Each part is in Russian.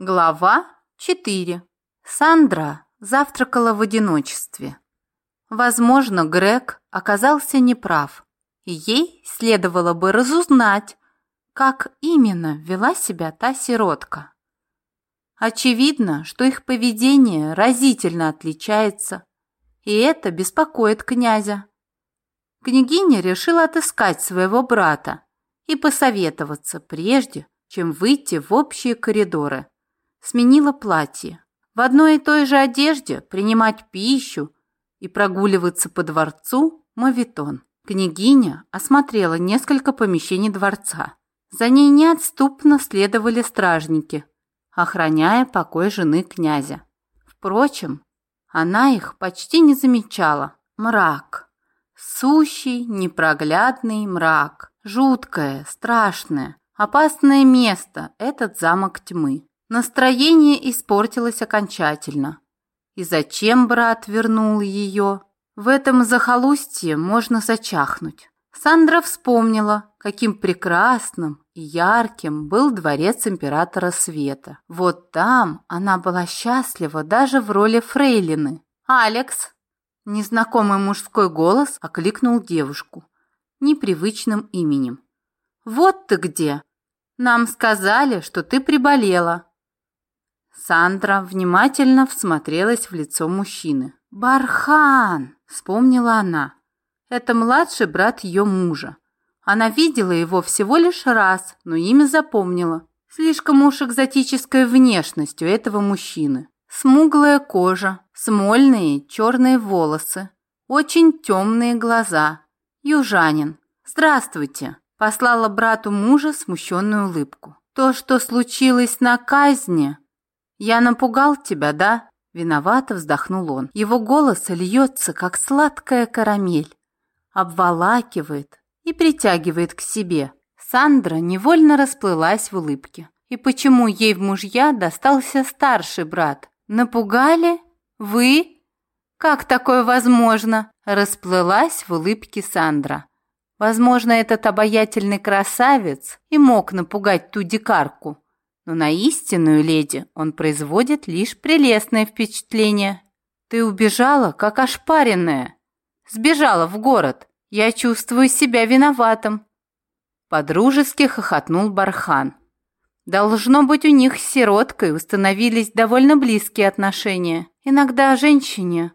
Глава 4. Сандра завтракала в одиночестве. Возможно, Грег оказался неправ, и ей следовало бы разузнать, как именно вела себя та сиротка. Очевидно, что их поведение разительно отличается, и это беспокоит князя. Княгиня решила отыскать своего брата и посоветоваться прежде, чем выйти в общие коридоры сменила платье. В одной и той же одежде принимать пищу и прогуливаться по дворцу – мавитон. Княгиня осмотрела несколько помещений дворца. За ней неотступно следовали стражники, охраняя покой жены князя. Впрочем, она их почти не замечала. Мрак. Сущий, непроглядный мрак. Жуткое, страшное, опасное место – этот замок тьмы. Настроение испортилось окончательно. И зачем брат вернул ее? В этом захолустье можно зачахнуть. Сандра вспомнила, каким прекрасным и ярким был дворец императора Света. Вот там она была счастлива даже в роли фрейлины. «Алекс!» Незнакомый мужской голос окликнул девушку непривычным именем. «Вот ты где! Нам сказали, что ты приболела!» Сандра внимательно всмотрелась в лицо мужчины. «Бархан!» – вспомнила она. Это младший брат ее мужа. Она видела его всего лишь раз, но имя запомнила. Слишком уж экзотическая внешность у этого мужчины. Смуглая кожа, смольные черные волосы, очень темные глаза. Южанин. «Здравствуйте!» – послала брату мужа смущенную улыбку. «То, что случилось на казни, «Я напугал тебя, да?» Виновато вздохнул он. Его голос льется, как сладкая карамель. Обволакивает и притягивает к себе. Сандра невольно расплылась в улыбке. И почему ей в мужья достался старший брат? Напугали? Вы? Как такое возможно? Расплылась в улыбке Сандра. Возможно, этот обаятельный красавец и мог напугать ту дикарку но на истинную леди он производит лишь прелестное впечатление. Ты убежала, как ошпаренная. Сбежала в город. Я чувствую себя виноватым. Подружески хохотнул Бархан. Должно быть, у них с сироткой установились довольно близкие отношения. Иногда женщине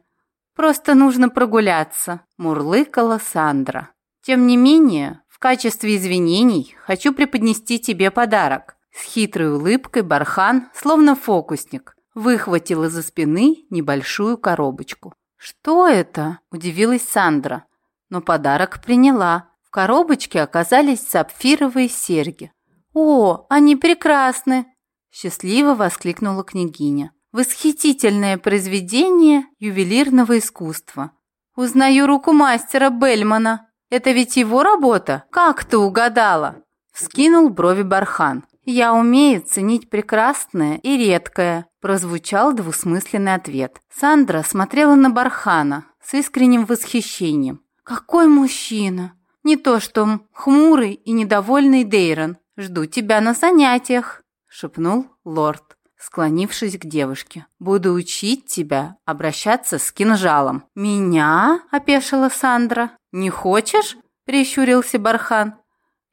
просто нужно прогуляться, мурлыкала Сандра. Тем не менее, в качестве извинений хочу преподнести тебе подарок. С хитрой улыбкой Бархан, словно фокусник, выхватил из-за спины небольшую коробочку. «Что это?» – удивилась Сандра, но подарок приняла. В коробочке оказались сапфировые серьги. «О, они прекрасны!» – счастливо воскликнула княгиня. «Восхитительное произведение ювелирного искусства. Узнаю руку мастера Бельмана. Это ведь его работа? Как ты угадала?» Вскинул брови Бархан. «Я умею ценить прекрасное и редкое», – прозвучал двусмысленный ответ. Сандра смотрела на Бархана с искренним восхищением. «Какой мужчина! Не то что хмурый и недовольный Дейрон. Жду тебя на занятиях», – шепнул лорд, склонившись к девушке. «Буду учить тебя обращаться с кинжалом». «Меня?» – опешила Сандра. «Не хочешь?» – прищурился Бархан.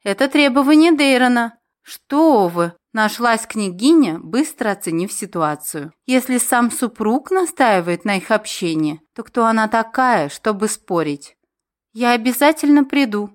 «Это требование Дейрона. «Что вы!» – нашлась княгиня, быстро оценив ситуацию. «Если сам супруг настаивает на их общении, то кто она такая, чтобы спорить? Я обязательно приду».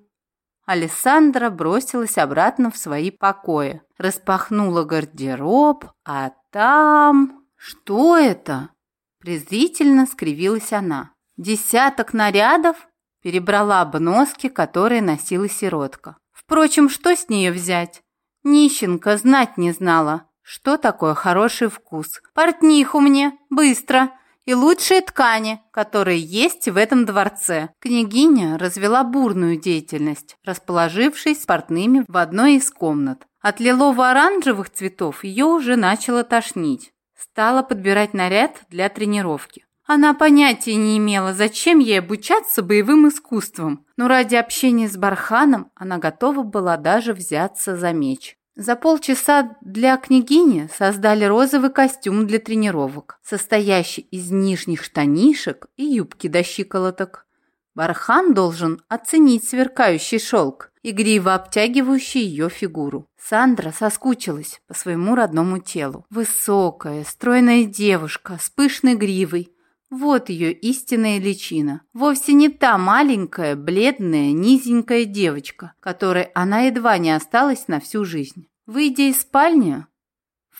Алессандра бросилась обратно в свои покои, распахнула гардероб, а там... «Что это?» – презрительно скривилась она. «Десяток нарядов?» – перебрала обноски, которые носила сиротка. Впрочем, что с нее взять? Нищенка знать не знала, что такое хороший вкус. «Портниху мне, быстро!» и лучшие ткани, которые есть в этом дворце. Княгиня развела бурную деятельность, расположившись с портными в одной из комнат. От лилово-оранжевых цветов ее уже начало тошнить. Стала подбирать наряд для тренировки. Она понятия не имела, зачем ей обучаться боевым искусствам, но ради общения с Барханом она готова была даже взяться за меч. За полчаса для княгини создали розовый костюм для тренировок, состоящий из нижних штанишек и юбки до щиколоток. Бархан должен оценить сверкающий шелк, игриво обтягивающий ее фигуру. Сандра соскучилась по своему родному телу. Высокая, стройная девушка с пышной гривой, вот ее истинная личина. Вовсе не та маленькая, бледная, низенькая девочка, которой она едва не осталась на всю жизнь. Выйдя из спальни,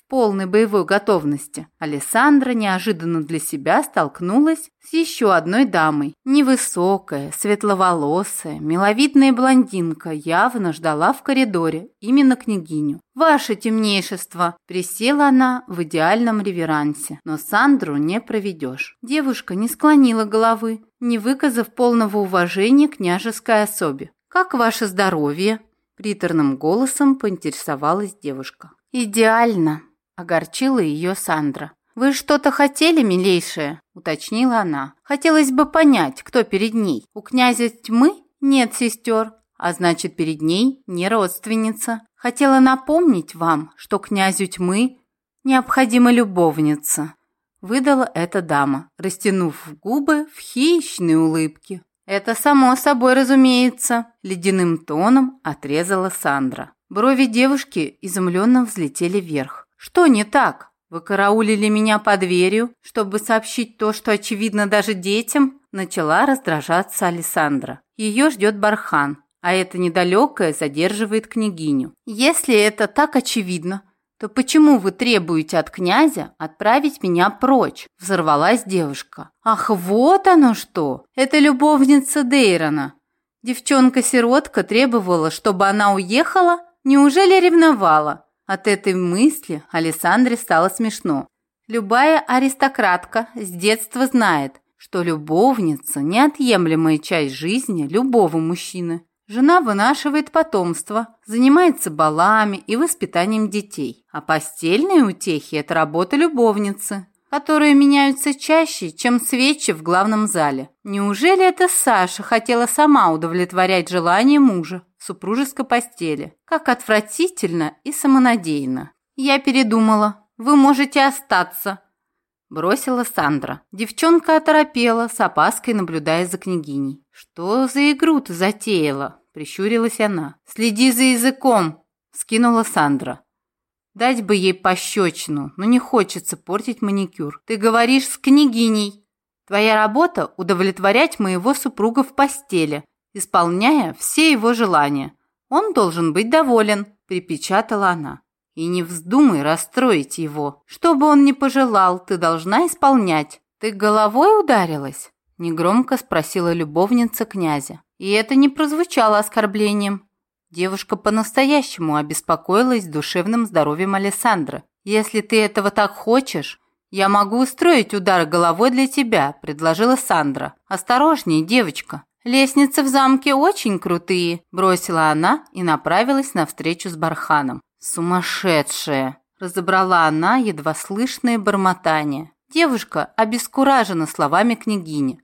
полной боевой готовности, Алессандра неожиданно для себя столкнулась с еще одной дамой. Невысокая, светловолосая, миловидная блондинка явно ждала в коридоре именно княгиню. «Ваше темнейшество!» – присела она в идеальном реверансе, но Сандру не проведешь. Девушка не склонила головы, не выказав полного уважения княжеской особе. «Как ваше здоровье?» – приторным голосом поинтересовалась девушка. «Идеально!» Огорчила ее Сандра. «Вы что-то хотели, милейшая?» – уточнила она. «Хотелось бы понять, кто перед ней. У князя тьмы нет сестер, а значит, перед ней не родственница. Хотела напомнить вам, что князю тьмы необходима любовница». Выдала эта дама, растянув губы в хищной улыбке. «Это само собой разумеется», – ледяным тоном отрезала Сандра. Брови девушки изумленно взлетели вверх. «Что не так? Вы караулили меня под дверью, чтобы сообщить то, что очевидно даже детям?» Начала раздражаться Александра. Ее ждет Бархан, а это недалекое задерживает княгиню. «Если это так очевидно, то почему вы требуете от князя отправить меня прочь?» Взорвалась девушка. «Ах, вот оно что! Это любовница Дейрона. Девчонка-сиротка требовала, чтобы она уехала? Неужели ревновала? От этой мысли Александре стало смешно. Любая аристократка с детства знает, что любовница – неотъемлемая часть жизни любого мужчины. Жена вынашивает потомство, занимается балами и воспитанием детей. А постельные утехи – это работа любовницы, которые меняются чаще, чем свечи в главном зале. Неужели это Саша хотела сама удовлетворять желания мужа? Супружеской постели. Как отвратительно и самонадеянно. Я передумала. Вы можете остаться. Бросила Сандра. Девчонка оторопела, с опаской наблюдая за княгиней. «Что за игру ты затеяла?» Прищурилась она. «Следи за языком!» Скинула Сандра. Дать бы ей пощечину, но не хочется портить маникюр. Ты говоришь с княгиней. Твоя работа – удовлетворять моего супруга в постели, исполняя все его желания. Он должен быть доволен, припечатала она. И не вздумай расстроить его. Что бы он ни пожелал, ты должна исполнять. Ты головой ударилась? Негромко спросила любовница князя. И это не прозвучало оскорблением. Девушка по-настоящему обеспокоилась душевным здоровьем Александра. «Если ты этого так хочешь, я могу устроить удар головой для тебя», – предложила Сандра. «Осторожнее, девочка. «Лестницы в замке очень крутые», – бросила она и направилась навстречу с Барханом. «Сумасшедшая!» – разобрала она едва слышное бормотание. Девушка обескуражена словами княгини.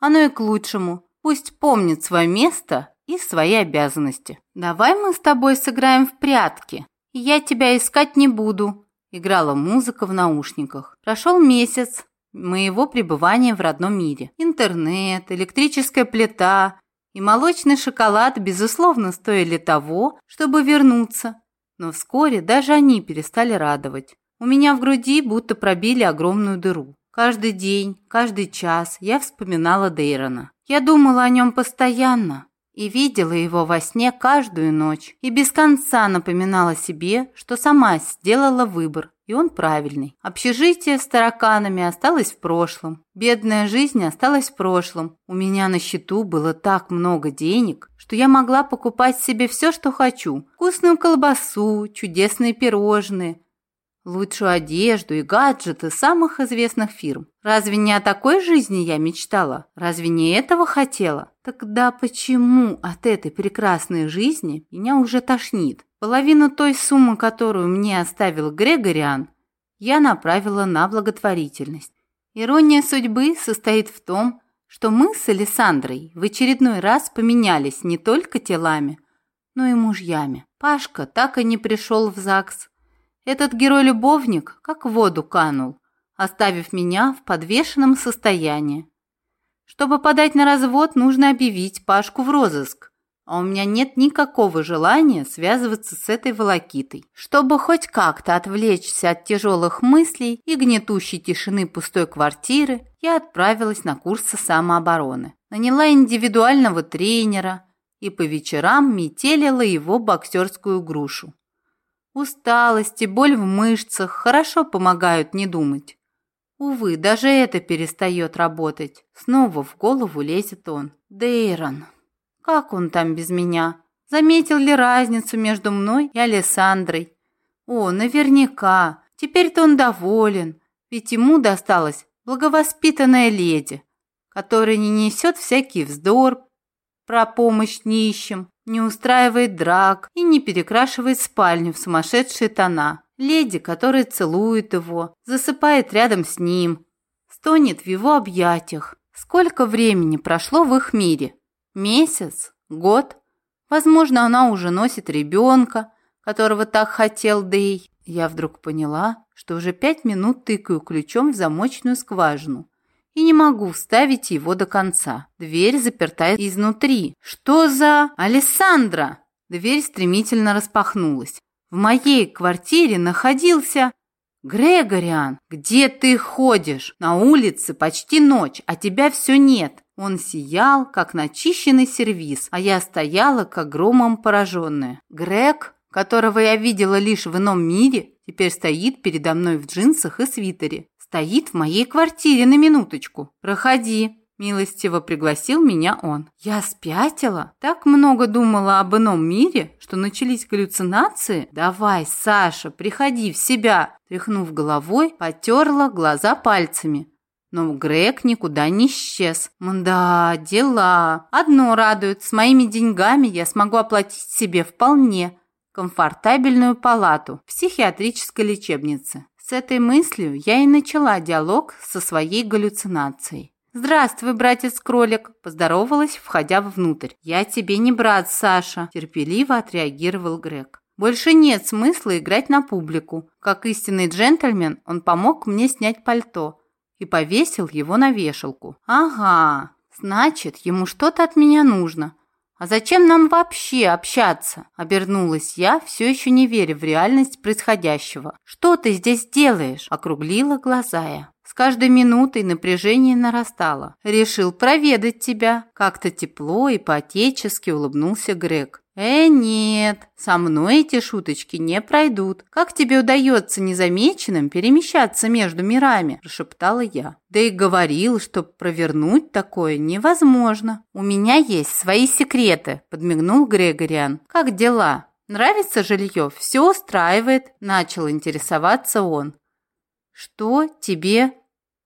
Оно и к лучшему. Пусть помнит свое место и свои обязанности. «Давай мы с тобой сыграем в прятки, я тебя искать не буду», – играла музыка в наушниках. Прошел месяц, моего пребывания в родном мире. Интернет, электрическая плита и молочный шоколад, безусловно, стоили того, чтобы вернуться. Но вскоре даже они перестали радовать. У меня в груди будто пробили огромную дыру. Каждый день, каждый час я вспоминала Дейрона. Я думала о нем постоянно и видела его во сне каждую ночь. И без конца напоминала себе, что сама сделала выбор и он правильный. Общежитие с тараканами осталось в прошлом. Бедная жизнь осталась в прошлом. У меня на счету было так много денег, что я могла покупать себе все, что хочу. Вкусную колбасу, чудесные пирожные, лучшую одежду и гаджеты самых известных фирм. Разве не о такой жизни я мечтала? Разве не этого хотела? Тогда почему от этой прекрасной жизни меня уже тошнит? Половину той суммы, которую мне оставил Грегориан, я направила на благотворительность. Ирония судьбы состоит в том, что мы с Александрой в очередной раз поменялись не только телами, но и мужьями. Пашка так и не пришел в ЗАГС. Этот герой-любовник как в воду канул, оставив меня в подвешенном состоянии. Чтобы подать на развод, нужно объявить Пашку в розыск, а у меня нет никакого желания связываться с этой волокитой. Чтобы хоть как-то отвлечься от тяжелых мыслей и гнетущей тишины пустой квартиры, я отправилась на курсы самообороны. Наняла индивидуального тренера и по вечерам метелила его боксерскую грушу. Усталость и боль в мышцах хорошо помогают не думать. Увы, даже это перестает работать. Снова в голову лезет он. Дейрон. Как он там без меня? Заметил ли разницу между мной и Алессандрой? О, наверняка. Теперь-то он доволен. Ведь ему досталась благовоспитанная леди, которая не несет всякий вздор про помощь нищим, не устраивает драк и не перекрашивает спальню в сумасшедшие тона. Леди, которая целует его, засыпает рядом с ним, стонет в его объятиях. Сколько времени прошло в их мире? Месяц? Год? Возможно, она уже носит ребенка, которого так хотел Дэй. Я вдруг поняла, что уже пять минут тыкаю ключом в замочную скважину и не могу вставить его до конца. Дверь заперта изнутри. Что за... Алессандра! Дверь стремительно распахнулась. В моей квартире находился... «Грегориан, где ты ходишь? На улице почти ночь, а тебя все нет». Он сиял, как начищенный сервиз, а я стояла, как громом пораженная. Грег, которого я видела лишь в ином мире, теперь стоит передо мной в джинсах и свитере. Стоит в моей квартире на минуточку. Проходи. Милостиво пригласил меня он. Я спятила. Так много думала об ином мире, что начались галлюцинации. Давай, Саша, приходи в себя. Тряхнув головой, потерла глаза пальцами. Но Грег никуда не исчез. Да, дела. Одно радует, с моими деньгами я смогу оплатить себе вполне комфортабельную палату в психиатрической лечебнице. С этой мыслью я и начала диалог со своей галлюцинацией. «Здравствуй, братец-кролик!» – поздоровалась, входя внутрь. «Я тебе не брат, Саша!» – терпеливо отреагировал Грег. «Больше нет смысла играть на публику. Как истинный джентльмен, он помог мне снять пальто и повесил его на вешалку. Ага, значит, ему что-то от меня нужно. «А зачем нам вообще общаться?» – обернулась я, все еще не веря в реальность происходящего. «Что ты здесь делаешь?» – округлила глаза я. С каждой минутой напряжение нарастало. «Решил проведать тебя». Как-то тепло и по-отечески улыбнулся Грег. «Э, нет, со мной эти шуточки не пройдут. Как тебе удается незамеченным перемещаться между мирами?» – прошептала я. «Да и говорил, что провернуть такое невозможно. У меня есть свои секреты», – подмигнул Грегориан. «Как дела? Нравится жилье? Все устраивает?» – начал интересоваться он. «Что тебе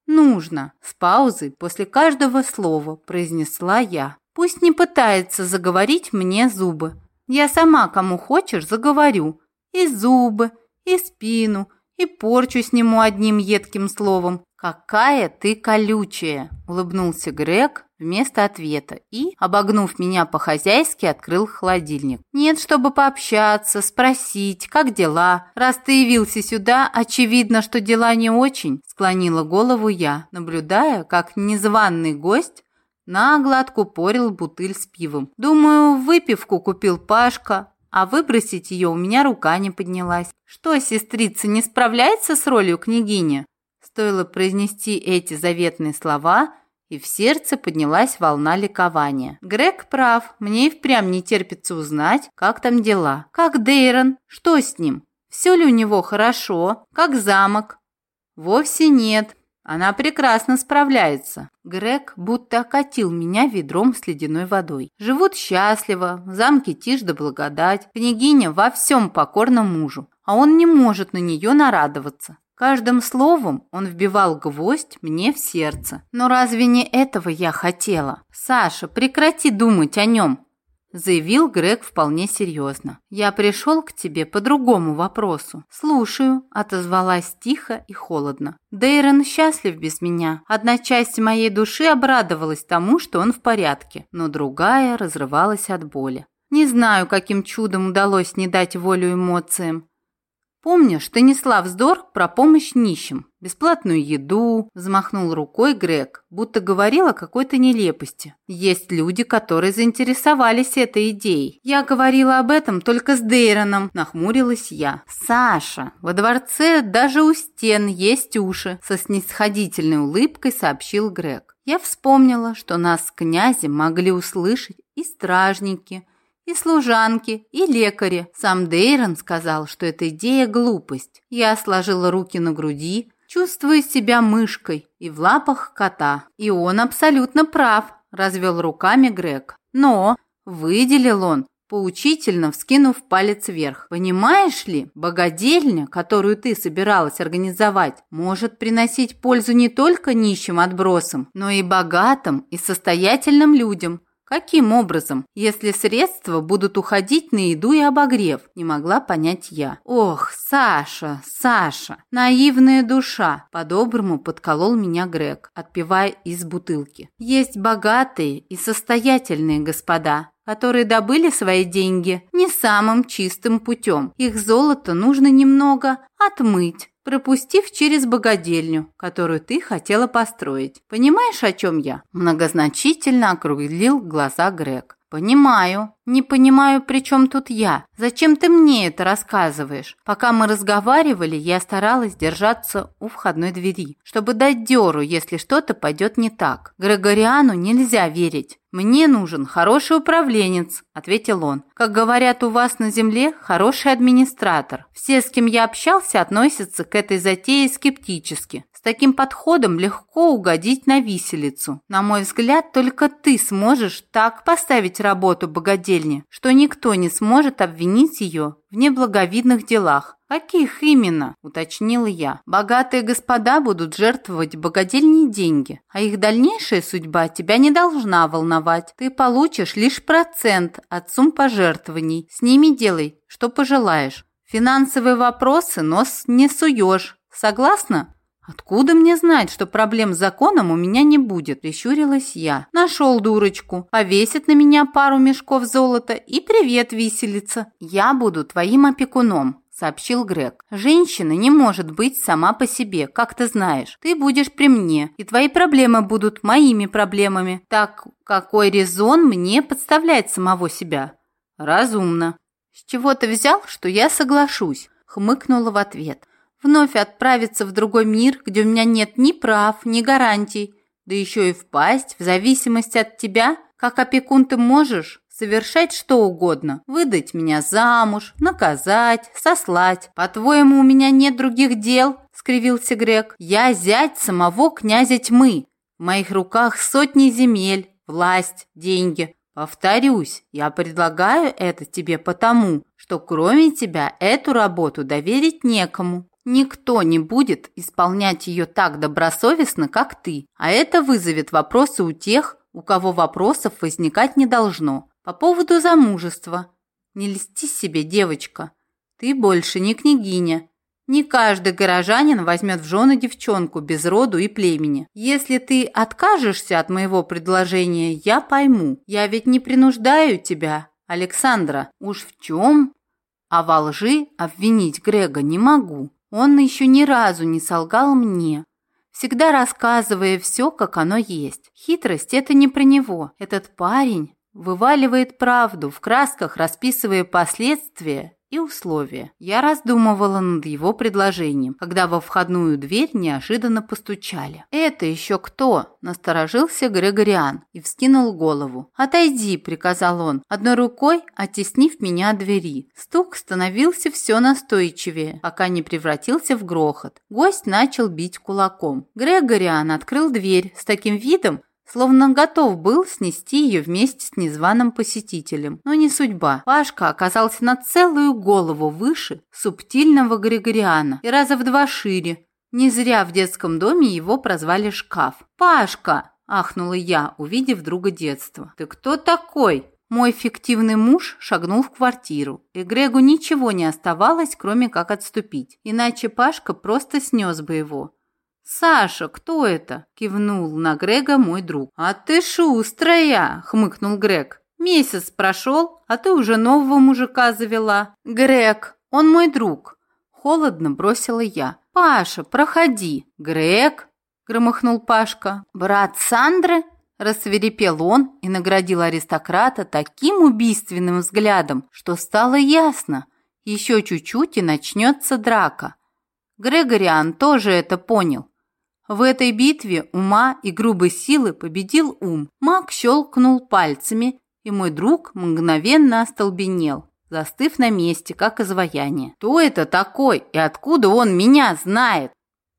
нужно?» – с паузой после каждого слова произнесла я. Пусть не пытается заговорить мне зубы. Я сама кому хочешь заговорю. И зубы, и спину, и порчу сниму одним едким словом. «Какая ты колючая!» – улыбнулся Грег вместо ответа и, обогнув меня по-хозяйски, открыл холодильник. «Нет, чтобы пообщаться, спросить, как дела? Раз ты явился сюда, очевидно, что дела не очень», – склонила голову я, наблюдая, как незваный гость нагло откупорил бутыль с пивом. Думаю, выпивку купил Пашка, а выбросить ее у меня рука не поднялась. Что, сестрица, не справляется с ролью княгини? Стоило произнести эти заветные слова, и в сердце поднялась волна ликования. Грег прав, мне и впрямь не терпится узнать, как там дела. Как Дейрон? Что с ним? Все ли у него хорошо? Как замок? Вовсе нет. Она прекрасно справляется. Грег будто окатил меня ведром с ледяной водой. Живут счастливо, в замке тишь да благодать. Княгиня во всем покорна мужу, а он не может на нее нарадоваться. Каждым словом он вбивал гвоздь мне в сердце. Но разве не этого я хотела? Саша, прекрати думать о нем заявил Грег вполне серьезно. «Я пришел к тебе по другому вопросу». «Слушаю», – отозвалась тихо и холодно. «Дейрон счастлив без меня. Одна часть моей души обрадовалась тому, что он в порядке, но другая разрывалась от боли. Не знаю, каким чудом удалось не дать волю эмоциям. Помнишь, ты несла вздор про помощь нищим, бесплатную еду, взмахнул рукой Грег, будто говорил о какой-то нелепости. Есть люди, которые заинтересовались этой идеей. Я говорила об этом только с Дейроном, нахмурилась я. Саша, во дворце даже у стен есть уши, со снисходительной улыбкой сообщил Грег. Я вспомнила, что нас с князем могли услышать и стражники, и служанки, и лекари. Сам Дейрон сказал, что эта идея – глупость. Я сложила руки на груди, чувствуя себя мышкой и в лапах кота. И он абсолютно прав, развел руками Грег. Но, выделил он, поучительно вскинув палец вверх. «Понимаешь ли, богадельня, которую ты собиралась организовать, может приносить пользу не только нищим отбросам, но и богатым и состоятельным людям, Каким образом, если средства будут уходить на еду и обогрев? Не могла понять я. Ох, Саша, Саша, наивная душа. По-доброму подколол меня Грег, отпивая из бутылки. Есть богатые и состоятельные господа, которые добыли свои деньги не самым чистым путем. Их золото нужно немного отмыть, пропустив через богадельню, которую ты хотела построить. Понимаешь, о чем я?» Многозначительно округлил глаза Грег. «Понимаю. Не понимаю, при чем тут я. Зачем ты мне это рассказываешь? Пока мы разговаривали, я старалась держаться у входной двери, чтобы дать дёру, если что-то пойдет не так. Грегориану нельзя верить. «Мне нужен хороший управленец», – ответил он. «Как говорят у вас на земле, хороший администратор. Все, с кем я общался, относятся к этой затее скептически. С таким подходом легко угодить на виселицу. На мой взгляд, только ты сможешь так поставить работу богадельни, что никто не сможет обвинить ее в неблаговидных делах. «Каких именно?» – уточнила я. «Богатые господа будут жертвовать богадельни деньги, а их дальнейшая судьба тебя не должна волновать. Ты получишь лишь процент от сумм пожертвований. С ними делай, что пожелаешь. Финансовые вопросы нос не суешь. Согласна?» «Откуда мне знать, что проблем с законом у меня не будет?» – прищурилась я. «Нашел дурочку, повесит на меня пару мешков золота и привет, виселица. Я буду твоим опекуном» сообщил Грег. «Женщина не может быть сама по себе, как ты знаешь. Ты будешь при мне, и твои проблемы будут моими проблемами. Так какой резон мне подставлять самого себя?» «Разумно». «С чего ты взял, что я соглашусь?» хмыкнула в ответ вновь отправиться в другой мир, где у меня нет ни прав, ни гарантий, да еще и впасть в зависимость от тебя, как опекун ты можешь совершать что угодно, выдать меня замуж, наказать, сослать. По-твоему, у меня нет других дел? скривился Грег. Я зять самого князя тьмы. В моих руках сотни земель, власть, деньги. Повторюсь, я предлагаю это тебе потому, что кроме тебя эту работу доверить некому. Никто не будет исполнять ее так добросовестно, как ты, а это вызовет вопросы у тех, у кого вопросов возникать не должно. По поводу замужества. Не льсти себе, девочка. Ты больше не княгиня. Не каждый горожанин возьмет в жены девчонку без роду и племени. Если ты откажешься от моего предложения, я пойму. Я ведь не принуждаю тебя, Александра. Уж в чем? А во лжи обвинить Грега не могу. Он еще ни разу не солгал мне, всегда рассказывая все, как оно есть. Хитрость – это не про него. Этот парень вываливает правду, в красках расписывая последствия и условия. Я раздумывала над его предложением, когда во входную дверь неожиданно постучали. «Это еще кто?» – насторожился Грегориан и вскинул голову. «Отойди», – приказал он, одной рукой оттеснив меня от двери. Стук становился все настойчивее, пока не превратился в грохот. Гость начал бить кулаком. Грегориан открыл дверь с таким видом, Словно готов был снести ее вместе с незваным посетителем. Но не судьба. Пашка оказался на целую голову выше субтильного Григориана и раза в два шире. Не зря в детском доме его прозвали «Шкаф». «Пашка!» – ахнула я, увидев друга детства. «Ты кто такой?» Мой фиктивный муж шагнул в квартиру, и Грегу ничего не оставалось, кроме как отступить. Иначе Пашка просто снес бы его. «Саша, кто это?» – кивнул на Грега мой друг. «А ты шустрая!» – хмыкнул Грег. Месяц прошел, а ты уже нового мужика завела. Грег, он мой друг. Холодно бросила я. Паша, проходи. Грег, громыхнул Пашка. Брат Сандры? Рассверепел он и наградил аристократа таким убийственным взглядом, что стало ясно. Еще чуть-чуть и начнется драка. Грегориан тоже это понял. В этой битве ума и грубой силы победил ум. Маг щелкнул пальцами, и мой друг мгновенно остолбенел, застыв на месте, как изваяние. «Кто это такой и откуда он меня знает?»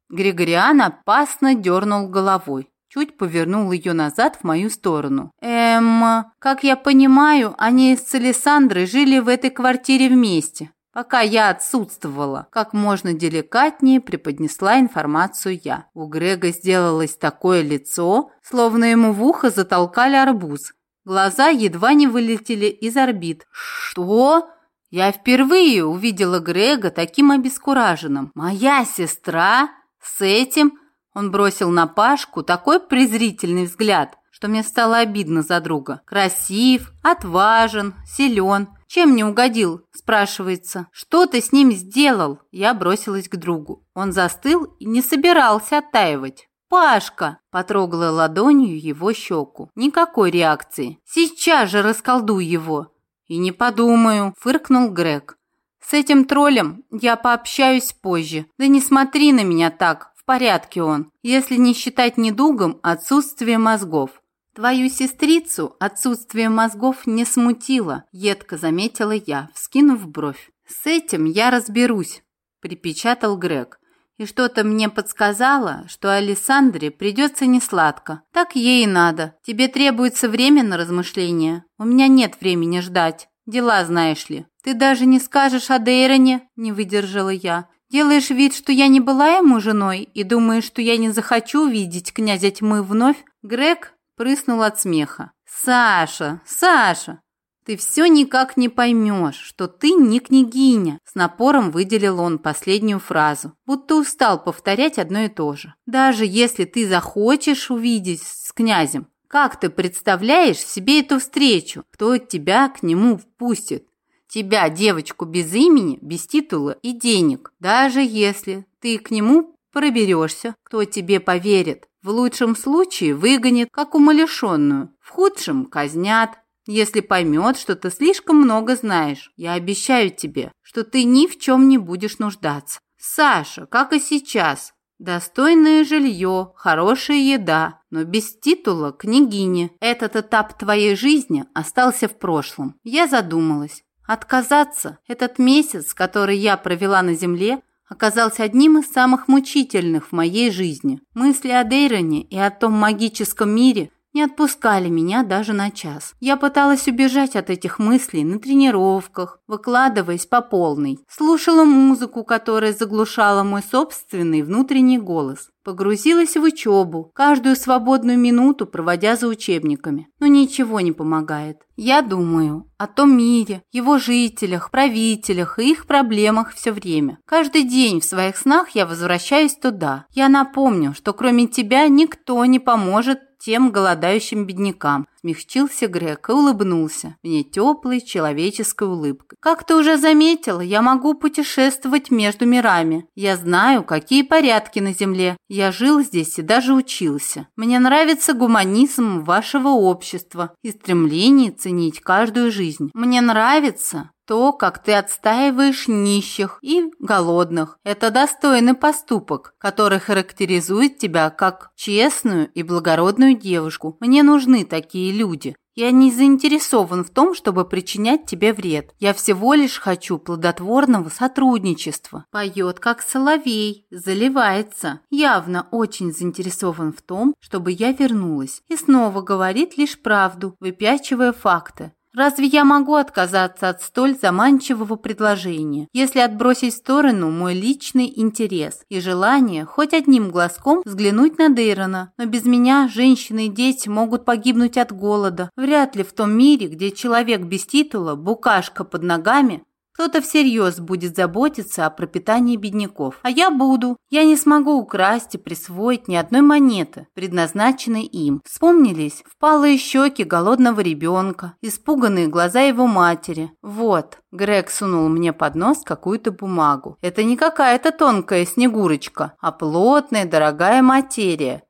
Григориан опасно дернул головой, чуть повернул ее назад в мою сторону. «Эм, как я понимаю, они с Александрой жили в этой квартире вместе, пока я отсутствовала». Как можно деликатнее преподнесла информацию я. У Грега сделалось такое лицо, словно ему в ухо затолкали арбуз. Глаза едва не вылетели из орбит. «Что?» Я впервые увидела Грега таким обескураженным. «Моя сестра? С этим?» Он бросил на Пашку такой презрительный взгляд, что мне стало обидно за друга. Красив, отважен, силен. Чем не угодил, спрашивается. Что ты с ним сделал? Я бросилась к другу. Он застыл и не собирался оттаивать. «Пашка!» – потрогала ладонью его щеку. Никакой реакции. «Сейчас же расколдуй его!» «И не подумаю», – фыркнул Грег. «С этим троллем я пообщаюсь позже. Да не смотри на меня так, в порядке он, если не считать недугом отсутствие мозгов. Твою сестрицу отсутствие мозгов не смутило, едко заметила я, вскинув бровь. С этим я разберусь, припечатал Грег. И что-то мне подсказало, что Александре придется несладко. Так ей и надо. Тебе требуется время на размышления. У меня нет времени ждать. Дела, знаешь ли. Ты даже не скажешь о Дейроне, не выдержала я. Делаешь вид, что я не была ему женой и думаешь, что я не захочу видеть князя тьмы вновь? Грег прыснул от смеха. Саша, Саша, ты все никак не поймешь, что ты не княгиня. С напором выделил он последнюю фразу, будто устал повторять одно и то же. Даже если ты захочешь увидеть с князем, как ты представляешь себе эту встречу? Кто тебя к нему впустит? Тебя, девочку без имени, без титула и денег. Даже если ты к нему проберешься, кто тебе поверит? В лучшем случае выгонит, как умалишенную, в худшем казнят, если поймет, что ты слишком много знаешь. Я обещаю тебе, что ты ни в чем не будешь нуждаться. Саша, как и сейчас, достойное жилье, хорошая еда, но без титула княгини. Этот этап твоей жизни остался в прошлом. Я задумалась. Отказаться этот месяц, который я провела на земле, оказался одним из самых мучительных в моей жизни. Мысли о Дейроне и о том магическом мире – не отпускали меня даже на час. Я пыталась убежать от этих мыслей на тренировках, выкладываясь по полной. Слушала музыку, которая заглушала мой собственный внутренний голос. Погрузилась в учебу, каждую свободную минуту проводя за учебниками. Но ничего не помогает. Я думаю о том мире, его жителях, правителях и их проблемах все время. Каждый день в своих снах я возвращаюсь туда. Я напомню, что кроме тебя никто не поможет тем голодающим беднякам. Смягчился Грег и улыбнулся мне теплой человеческой улыбкой. Как ты уже заметила, я могу путешествовать между мирами. Я знаю, какие порядки на земле. Я жил здесь и даже учился. Мне нравится гуманизм вашего общества и стремление ценить каждую жизнь. Мне нравится то, как ты отстаиваешь нищих и голодных. Это достойный поступок, который характеризует тебя как честную и благородную девушку. Мне нужны такие люди. Я не заинтересован в том, чтобы причинять тебе вред. Я всего лишь хочу плодотворного сотрудничества. Поет, как соловей, заливается. Явно очень заинтересован в том, чтобы я вернулась. И снова говорит лишь правду, выпячивая факты. Разве я могу отказаться от столь заманчивого предложения, если отбросить в сторону мой личный интерес и желание хоть одним глазком взглянуть на Дейрона? Но без меня женщины и дети могут погибнуть от голода. Вряд ли в том мире, где человек без титула, букашка под ногами, кто-то всерьез будет заботиться о пропитании бедняков. А я буду. Я не смогу украсть и присвоить ни одной монеты, предназначенной им. Вспомнились впалые щеки голодного ребенка, испуганные глаза его матери. Вот, Грег сунул мне под нос какую-то бумагу. Это не какая-то тонкая снегурочка, а плотная дорогая материя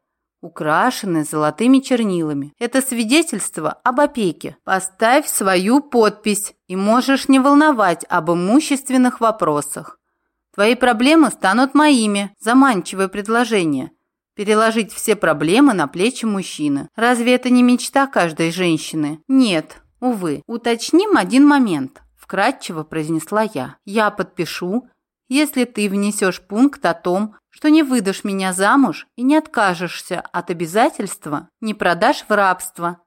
украшенная золотыми чернилами. Это свидетельство об опеке. Поставь свою подпись и можешь не волновать об имущественных вопросах. Твои проблемы станут моими. Заманчивое предложение. Переложить все проблемы на плечи мужчины. Разве это не мечта каждой женщины? Нет, увы. Уточним один момент. Вкратчиво произнесла я. Я подпишу, если ты внесешь пункт о том, что не выдашь меня замуж и не откажешься от обязательства, не продашь в рабство.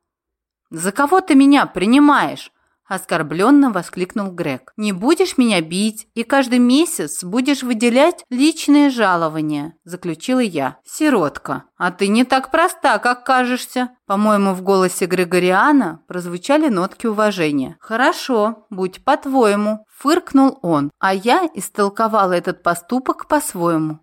За кого ты меня принимаешь? Оскорбленно воскликнул Грег. «Не будешь меня бить и каждый месяц будешь выделять личные жалования», заключила я. «Сиротка, а ты не так проста, как кажешься». По-моему, в голосе Григориана прозвучали нотки уважения. «Хорошо, будь по-твоему», фыркнул он, а я истолковала этот поступок по-своему.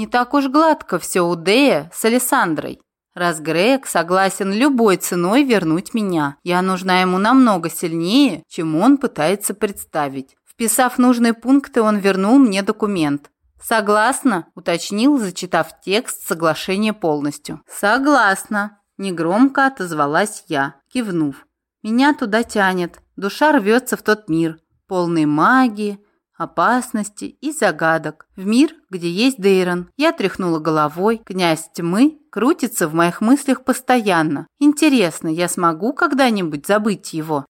Не так уж гладко все у Дея с Александрой. Раз Грег согласен любой ценой вернуть меня, я нужна ему намного сильнее, чем он пытается представить. Вписав нужные пункты, он вернул мне документ. «Согласна?» – уточнил, зачитав текст соглашения полностью. «Согласна», – негромко отозвалась я, кивнув. «Меня туда тянет, душа рвется в тот мир, полный магии, опасности и загадок. В мир, где есть Дейрон. Я тряхнула головой. Князь тьмы крутится в моих мыслях постоянно. Интересно, я смогу когда-нибудь забыть его?